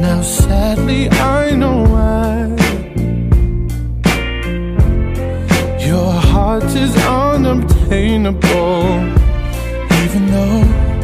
Now, sadly, I know why. Your heart is unobtainable, even though.